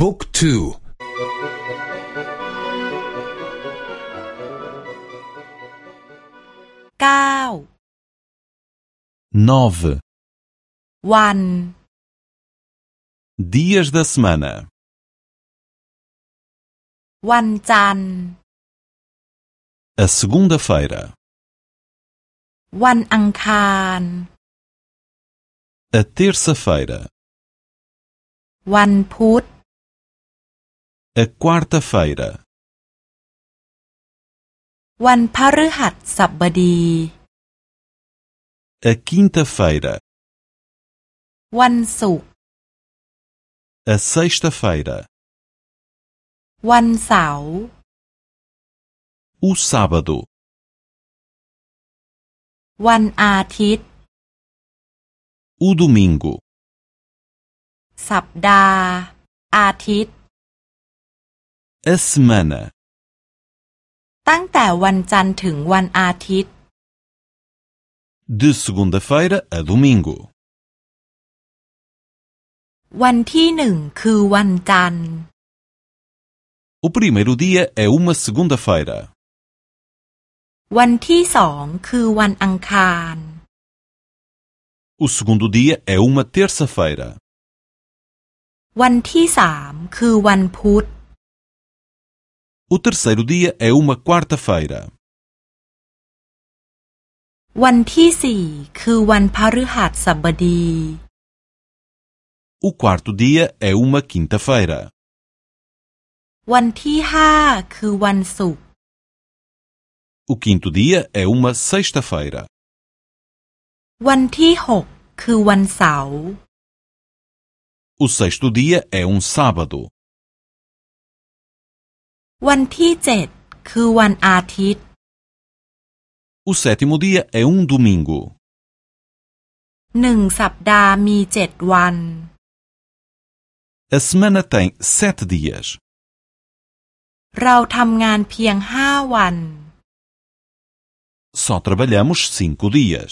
บุ๊กทู เก้า nove วัน dias da semana: วันจันทร์ a segunda-feira, วันอังคาร a terça-feira, วันพุธ a quarta-feira, วันพฤหัสบดี a quinta-feira, วันศุกร์ a sexta-feira, วันเสาร์ o sábado, วันอาทิตย์ o domingo, สัปดาห์ อาทิตย์ a semana, ตั้งแต่วันจันทร์ถึงวันอาทิตย์ de segunda-feira a domingo. วันที่หนึ่งคือวันจันทร์ O primeiro dia é uma segunda-feira. วันที่สองคือวันอังคาร O segundo dia é uma terça-feira. วันที่สามคือวันพุธ O terceiro dia é uma quarta-feira. วันที่สี่คือวันพฤหัสบดี O quarto dia é uma quinta-feira. วันที่ห้าคือวันศุกร์ O quinto dia é uma sexta-feira. วันที่หกคือวันเสาร์ O sexto dia é um sábado. วันที่เจ็ดคือวันอาทิตย์ O sétimo dia é um domingo. หนึ่งสัปดาห์มีเจ็ดวัน A semana tem sete dias. เราทำงานเพียงห้าวัน Só trabalhamos cinco dias.